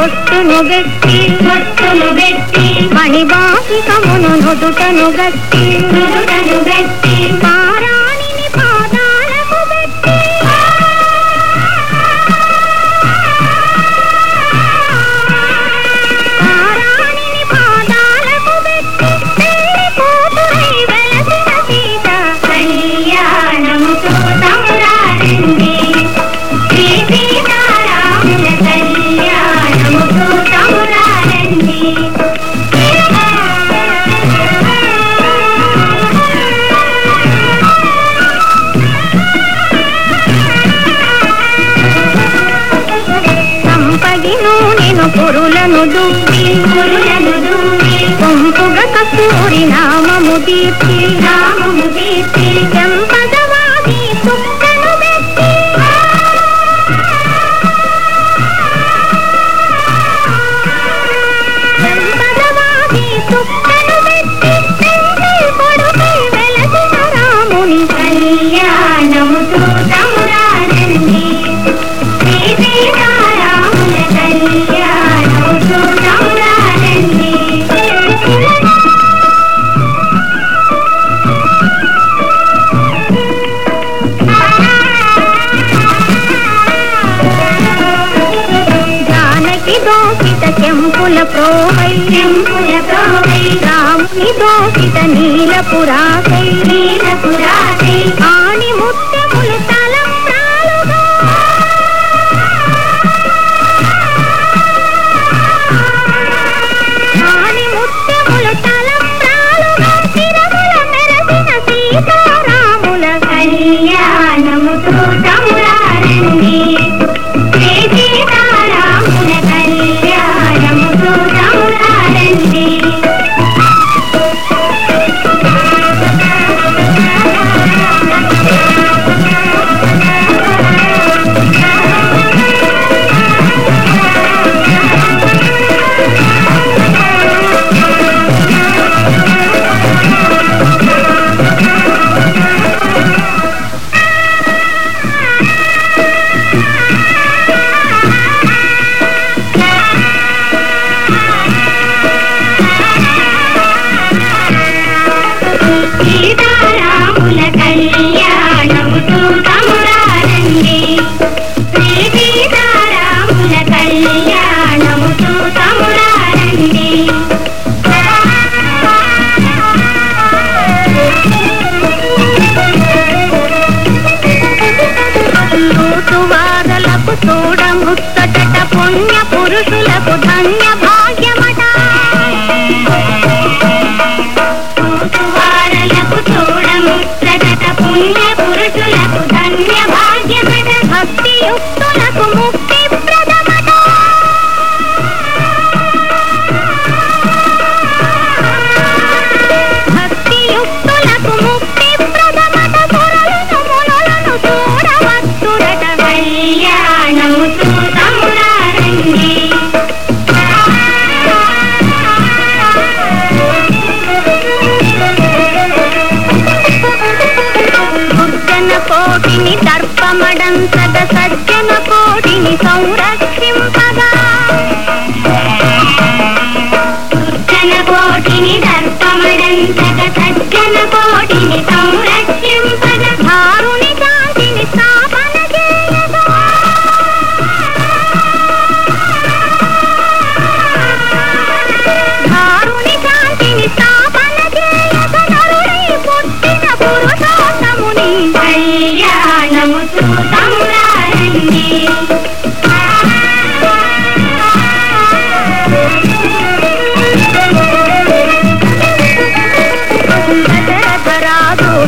బొట్టును గట్టి బొట్టును గట్టి మణివాసికమును నుదుటను గట్టి నుదుటను కస్తూరి నామము దీప్తి. నామము దీప్తి. రాముని దోషిత నీలపురాకై నీలపురాకై సువాదలకు ముత్తట నమ్మడం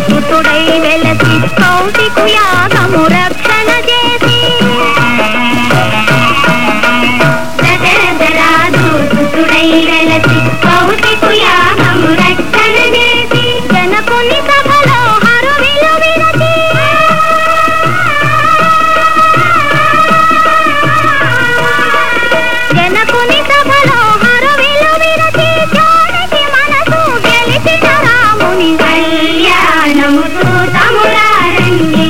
సుతుడై వెలసి కౌటికు యాగము రక్షణ చేసి దశరథరాజు సుతుడై వెలసి రాముడా రండి